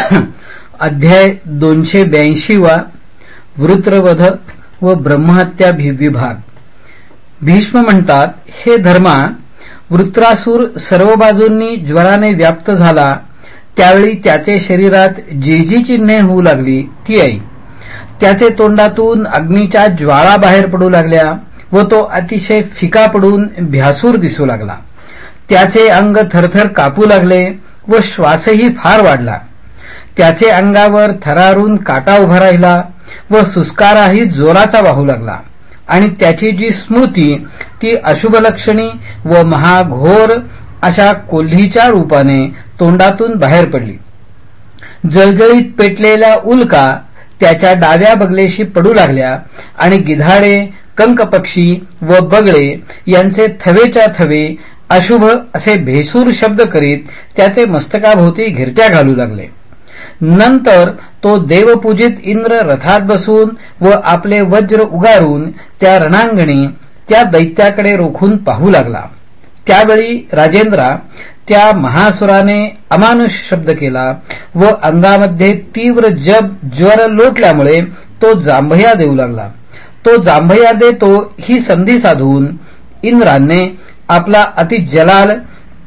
अध्याय दोनशे ब्याऐंशी वा वृत्रवध व ब्रह्महत्या विभाग. भीष्म म्हणतात हे धर्मा वृत्रासूर सर्व बाजूंनी ज्वराने व्याप्त झाला त्यावेळी त्याचे शरीरात जी जी चिन्हे होऊ लागली ती आई. त्याचे तोंडातून अग्नीच्या ज्वाळा बाहेर पडू लागल्या व तो अतिशय फिका पडून भ्यासूर दिसू लागला. त्याचे अंग थरथर कापू लागले व श्वासही फार वाढला. त्याचे अंगावर थरारून काटा उभा राहिला व सुस्काराही जोराचा वाहू लागला. आणि त्याची जी स्मृती ती अशुभलक्षणी व महाघोर अशा कोल्हीच्या रूपाने तोंडातून बाहेर पडली. जळजळीत पेटलेल्या उल्का त्याच्या डाव्या बगलेशी पडू लागल्या आणि गिधाडे कंकपक्षी व बगळे यांचे थवेच्या थवे अशुभ असे भेसूर शब्द करीत त्याचे मस्तकाभोवती घिरट्या घालू लागले. नंतर तो देवपूजित इंद्र रथात बसून व आपले वज्र उगारून त्या रणांगणी त्या दैत्याकडे रोखून पाहू लागला. त्यावेळी राजेंद्रा त्या महासुराने अमानुष शब्द केला व अंगामध्ये तीव्र जब ज्वर लोटल्यामुळे तो जांभया देऊ लागला. तो जांभया देतो ही संधी साधून इंद्राने आपला अति जलाल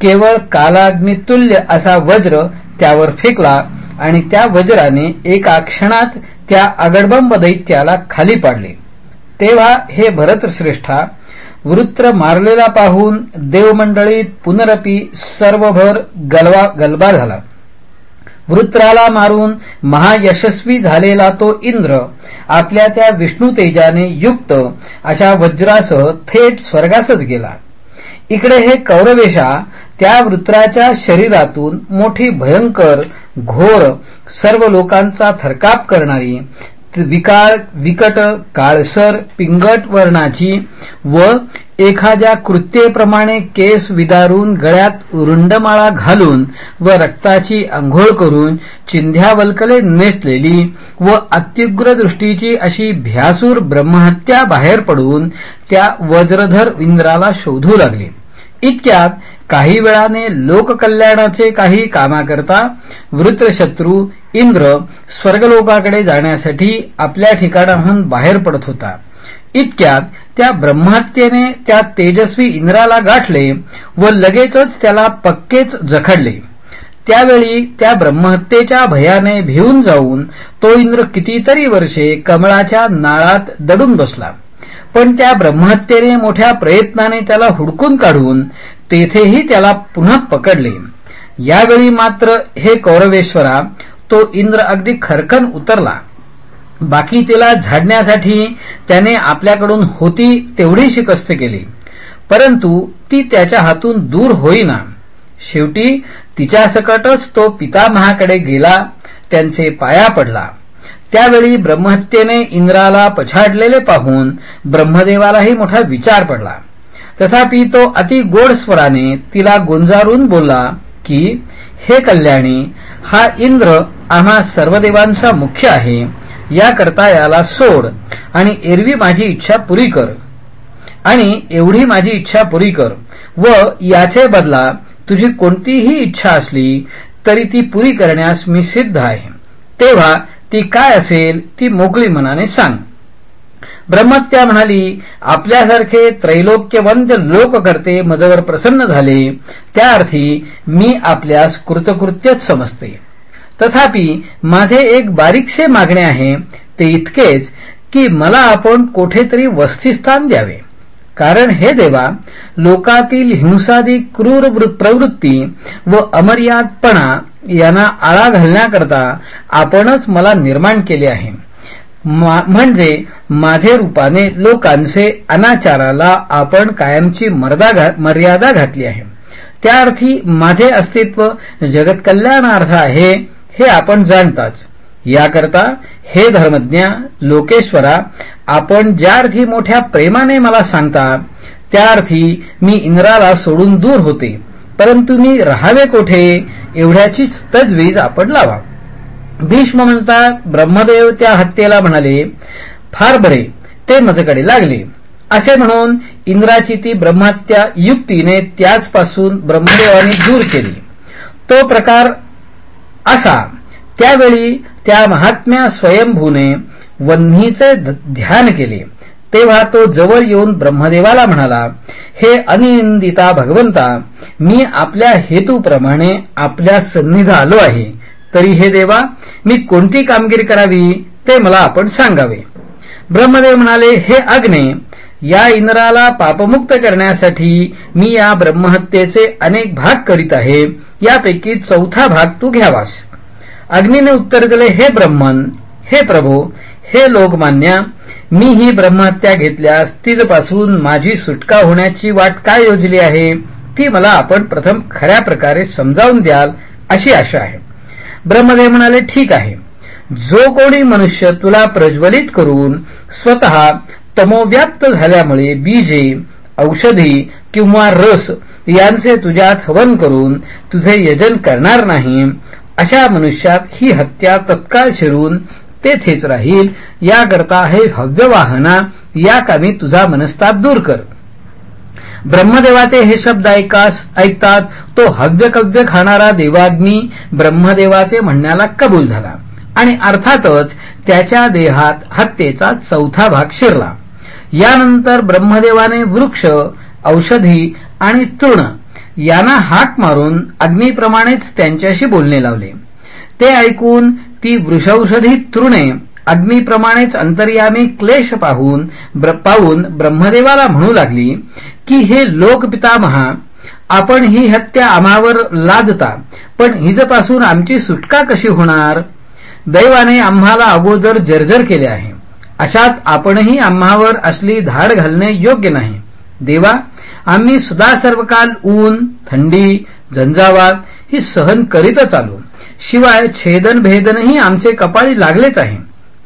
केवळ कालाग्नितुल्य असा वज्र त्यावर फेकला आणि त्या वज्राने एका क्षणात त्या अगडबंब दैत्याला खाली पाडले. तेव्हा हे भरतश्रेष्ठा वृत्र मारलेला पाहून देवमंडळीत पुनरपी सर्वभर गलवा गलबा झाला. वृत्राला मारून महायशस्वी झालेला तो इंद्र आपल्या त्या विष्णू तेजाने युक्त अशा वज्रासह थेट स्वर्गासच गेला. इकडे हे कौरवेशा त्या वृत्राच्या शरीरातून मोठी भयंकर घोर सर्व लोकांचा थरकाप करणारी विकाळ विकट काळसर पिंगट वर्णाची व एखाद्या कृत्येप्रमाणे केस विदारून गळ्यात रुंडमाळा घालून व रक्ताची आंघोळ करून चिंध्यावल्कले नेसलेली व अत्युग्र दृष्टीची अशी भ्यासूर ब्रह्महत्या बाहेर पडून त्या वज्रधर इंद्राला शोधू लागली. इतक्यात काही वेळाने लोककल्याणाचे काही कामाकरता वृत्रशत्रू इंद्र स्वर्गलोकाकडे जाण्यासाठी आपल्या ठिकाणाहून बाहेर पडत होता. इतक्यात त्या ब्रह्महत्येने त्या तेजस्वी इंद्राला गाठले व लगेचच त्याला पक्केच जखडले. त्यावेळी त्या ब्रह्महत्येच्या भयाने भिवून जाऊन तो इंद्र कितीतरी वर्षे कमळाच्या नाळात दडून बसला. पण त्या ब्रह्महत्येने मोठ्या प्रयत्नाने त्याला हुडकून काढून तेथेही त्याला पुन्हा पकडले. यावेळी मात्र हे कौरवेश्वरा तो इंद्र अगदी खरकन उतरला. बाकी तिला झाडण्यासाठी त्याने आपल्याकडून होती तेवढी शिकस्त केली. परंतु ती त्याच्या हातून दूर होईना. शेवटी तिच्या सकटच तो पितामहाकडे गेला त्यांचे पाया पडला. त्यावेळी ब्रह्महत्येने इंद्राला पछाडलेले पाहून ब्रह्मदेवालाही मोठा विचार पडला. तथापि तो अति गोड स्वराने तिला गुंजारून बोलला की हे कल्याणी हा इंद्र आम्हा सर्व देवांचा मुख्य आहे. याकरता याला सोड आणि एरवी माझी इच्छा पुरी कर. आणि एवढी माझी इच्छा पुरी कर व याचे बदला तुझी कोणतीही इच्छा असली तरी ती पुरी करण्यास मी सिद्ध आहे. तेव्हा ती काय असेल ती मोकळी मनाने सांग. ब्रह्मत्या म्हणाली आपल्यासारखे त्रैलोक्यवंत लोककर्ते मजवर प्रसन्न झाले त्या अर्थी मी आपल्यास कृतकृत्यच समजते. तथापि माझे एक बारीकसे मागणे आहे ते इतकेच की मला आपण कोठेतरी वस्तीस्थान द्यावे. कारण हे देवा लोकातील हिंसादी क्रूर प्रवृत्ती व अमर्यादपणा यांना आळा घालण्याकरता आपणच मला निर्माण केले आहे. म्हणजे माझे रूपाने लोकांचे अनाचाराला आपण कायमची मर्यादा घातली आहे. त्या अर्थी माझे अस्तित्व जगतकल्याणार्थ आहे हे आपण जाणताच. याकरता हे धर्मज्ञा लोकेश्वरा आपण ज्या अर्थी मोठ्या प्रेमाने मला सांगता त्या अर्थी मी इंद्राला सोडून दूर होते. परंतु मी राहावे कोठे? एवढ्याचीच तजवीज आपण लावा. भीष्म म्हणतात ब्रह्मदेव त्या हत्येला म्हणाले फार बरे ते माझ्याकडे लागले. असे म्हणून इंद्राची ती ब्रह्मात्या युक्तीने त्याचपासून ब्रह्मदेवाने दूर केली. तो प्रकार असा त्यावेळी त्या महात्म्या स्वयंभूने वन्हीचे ध्यान केले. तेव्हा तो जवळ येऊन ब्रह्मदेवाला म्हणाला हे अनिंदिता भगवंता मी आपल्या हेतूप्रमाणे आपल्या सन्निध आलो आहे. तरी हे देवा मी कोणती कामगिरी करावी ते मला आपण सांगावे. ब्रह्मदेव म्हणाले हे अग्ने या इंद्राला पापमुक्त करण्यासाठी मी या ब्रह्महत्येचे अनेक भाग करीत आहे. यापैकी चौथा भाग तू घ्यावास. अग्नीने उत्तर दिले हे ब्रह्मन हे प्रभो हे लोकमान्या मी ही ब्रह्महत्या घेतल्यास तिथपासून माझी सुटका होण्याची वाट काय योजली आहे ती मला आपण प्रथम खऱ्या प्रकारे समजावून द्याल अशी आशा आहे. ब्रह्मदेव म्हणाले ठीक आहे. जो कोणी मनुष्य तुला प्रज्वलित करून स्वतः तमोव्याप्त झाल्यामुळे बीजे औषधी किंवा रस यांचे तुझ्यात हवन करून तुझे यजन करणार नाही अशा मनुष्यात ही हत्या तत्काळ शिरून तेथेच राहील. याकरता हे हव्य वाहना या कामी तुझा मनस्ताप दूर कर. ब्रह्मदेवाचे हे शब्द ऐकास ऐकताच तो हव्य कव्य खाणारा देवाग्नी ब्रह्मदेवाचे म्हणण्याला कबूल झाला. आणि अर्थातच त्याच्या देहात हत्येचा चौथा भाग शिरला. यानंतर ब्रह्मदेवाने वृक्ष औषधी आणि तृण यांना हाक मारून अग्नीप्रमाणेच त्यांच्याशी बोलणे लावले. ते ऐकून ती वृषौषधी तृणे अग्नीप्रमाणेच अंतर्यामी क्लेश पाहून ब्र पाहून ब्रह्मदेवाला म्हणू लागली की हे लोकपितामहा आपण ही हत्या आम्हावर लादता पण हिजपासून आमची सुटका कशी होणार? दैवाने आम्हाला अगोदर जर्जर केले आहे. अशात आपणही आम्हावर असली धाड घालणे योग्य नाही. देवा आम्ही सुद्धा सर्वकाल ऊन थंडी झंझावात ही सहन करीतच आलो. शिवाय छेदन भेदनही आमचे कपाळी लागलेच आहे.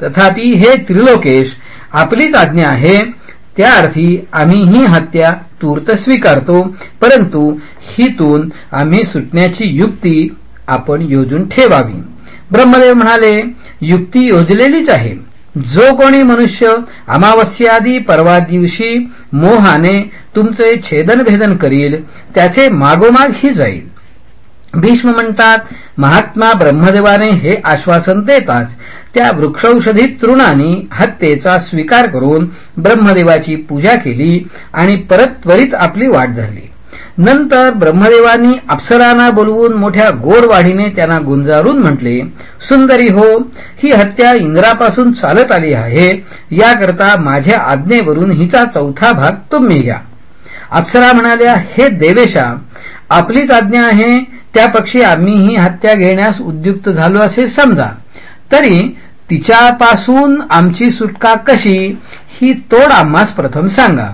तथापि हे त्रिलोकेश आपलीच आज्ञा आहे. त्या अर्थी आम्ही ही हत्या तूर्त स्वीकारतो. परंतु हितून आम्ही सुटण्याची युक्ती आपण योजून ठेवावी. ब्रह्मदेव म्हणाले युक्ती योजलेलीच आहे. जो कोणी मनुष्य अमावस्यादी परवा दिवशी मोहाने तुमचे छेदनभेदन करील त्याचे मागोमाग ही जाईल. भीष्म म्हणतात महात्मा ब्रह्मदेवाने हे आश्वासन देताच त्या वृक्षौषधी तृणांनी हत्येचा स्वीकार करून ब्रह्मदेवाची पूजा केली आणि परत त्वरित आपली वाट धरली. नंतर ब्रह्मदेवांनी अप्सरांना बोलवून मोठ्या गोडवाढीने त्यांना गुंजारून म्हटले सुंदरी हो ही हत्या इंद्रापासून चालत आली आहे. याकरता माझ्या आज्ञेवरून हिचा चौथा भाग तुम्ही घ्या. अप्सरा म्हणाल्या हे देवेशा आपलीच आज्ञा आहे त्या पक्षी आम्ही ही हत्या घेण्यास उद्युक्त झालो असे समजा. तरी तिच्यापासून आमची सुटका कशी ही तोड आम्हास प्रथम सांगा.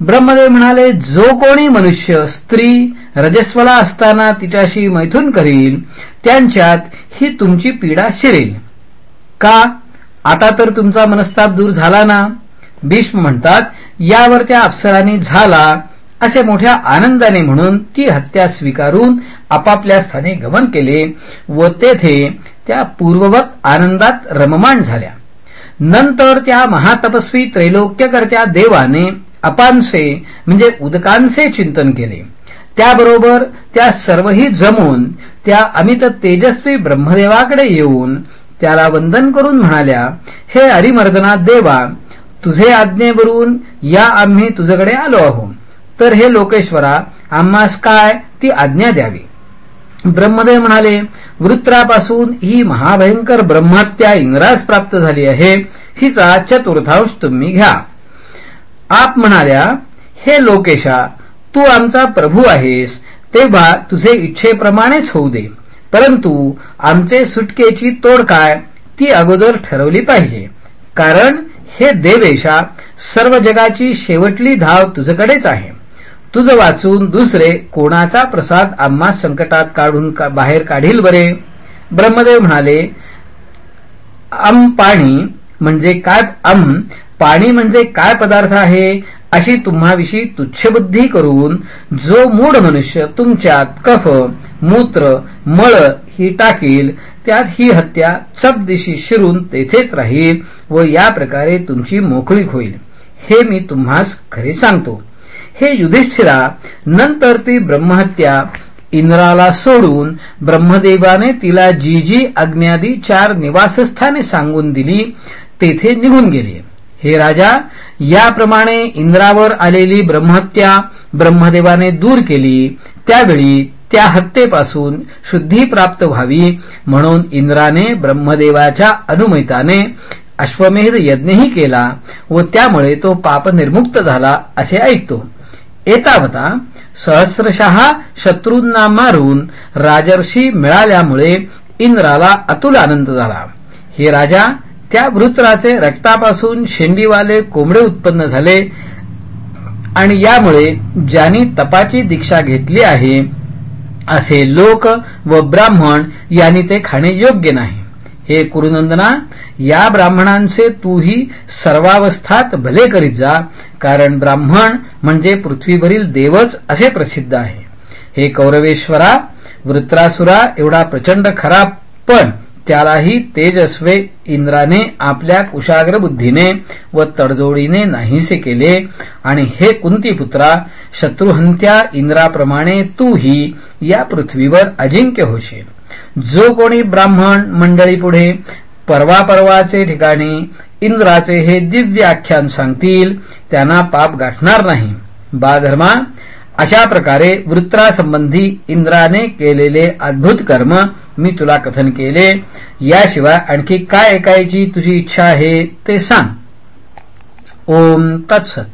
ब्रह्मदेव म्हणाले जो कोणी मनुष्य स्त्री रजस्वला असताना तिच्याशी मैथून करील त्यांच्यात ही तुमची पीडा शिरेल. का? आता तर तुमचा मनस्ताप दूर झाला ना? भीष्म म्हणतात यावर त्या अप्सरांनी झाला असे मोठ्या आनंदाने म्हणून ती हत्या स्वीकारून आपापल्या स्थानी गमन केले व तेथे त्या पूर्ववत आनंदात रममाण झाल्या. नंतर त्या महातपस्वी त्रैलोक्यकर्त्या देवाने अपांसे म्हणजे उदकांचे चिंतन केले. त्याबरोबर त्या सर्वही जमून त्या अमित तेजस्वी ब्रह्मदेवाकडे येऊन त्याला वंदन करून म्हणाल्या हे हरिमर्दना देवा तुझे आज्ञेवरून या आम्ही तुझ्याकडे आलो आहोत. तर हे लोकेश्वरा आम्हास काय? ती आज्ञा द्यावी. ब्रह्मदेव म्हणाले वृत्रापासून ही महाभयंकर ब्रह्महत्या इंद्रास प्राप्त झाली आहे. हिचा चतुर्थांश तुम्ही घ्या. आप म्हणाल्या हे लोकेशा तू आमचा प्रभू आहेस. तेव्हा तुझे इच्छेप्रमाणेच होऊ दे. परंतु आमचे सुटकेची तोड काय? ती अगोदर ठरवली पाहिजे. कारण हे देवेशा सर्व जगाची शेवटली धाव तुझकडेच आहे. तुझ वाचून दुसरे कोणाचा प्रसाद आम्हा संकटात काढून का बाहेर काढील बरे? ब्रह्मदेव म्हणाले अम पाणी म्हणजे काय? अम पाणी म्हणजे काय पदार्थ आहे? अशी तुम्हाविषयी तुच्छबुद्धी करून जो मूढ मनुष्य तुमच्यात कफ मूत्र मळ ही टाकील त्यात ही हत्या दिशी शिरून तेथेच राहील व या प्रकारे तुमची मोकळीक होईल. हे मी तुम्हास खरे सांगतो. हे युधिष्ठिरा नंतर ती ब्रह्महत्या इंद्राला सोडून ब्रह्मदेवाने तिला जी जी अग्न्यादी चार निवासस्थाने सांगून दिली तेथे निघून गेले. हे राजा याप्रमाणे इंद्रावर आलेली ब्रह्महत्या ब्रह्मदेवाने दूर केली त्यावेळी त्या हत्येपासून शुद्धी प्राप्त व्हावी म्हणून इंद्राने ब्रह्मदेवाच्या अनुमताने अश्वमेध यज्ञही केला व त्यामुळे तो पापनिर्मुक्त झाला असे ऐकतो. एतावता सहस्रशः शत्रूंना मारून राजर्षी मिळाल्यामुळे इंद्राला अतुल आनंद झाला. हे राजा त्या वृत्राचे रक्तापासून शेंडीवाले कोंबडे उत्पन्न झाले आणि यामुळे ज्यांनी तपाची दीक्षा घेतली आहे असे लोक व ब्राह्मण यांनी ते खाणे योग्य नाही. हे कुरुनंदना या ब्राह्मणांचे तूही सर्वावस्थात भले करीत जा कारण ब्राह्मण म्हणजे पृथ्वीवरील देवच असे प्रसिद्ध आहे. हे कौरवेश्वरा वृत्रासुरा एवढा प्रचंड खरा पण त्यालाही तेजस्वे इंद्राने आपल्या कुशाग्र बुद्धीने व तडजोडीने नाहीसे केले. आणि हे कुंतीपुत्रा शत्रुहंत्या इंद्राप्रमाणे तूही या पृथ्वीवर अजिंक्य होशील. जो कोणी ब्राह्मण मंडळी पुढे परवा परवाचे ठिकाणी इंद्राचे हे दिव्य आख्यान सांगतील त्यांना पाप गाठणार नाही. बाधर्मा अशा प्रकारे वृत्रासंबंधी इंद्राने केलेले अद्भुत कर्म मी तुला कथन केले. याशिवाय आणखी काय ऐकायची तुझी इच्छा आहे ते सांग. ओम तत्सत.